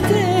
cennet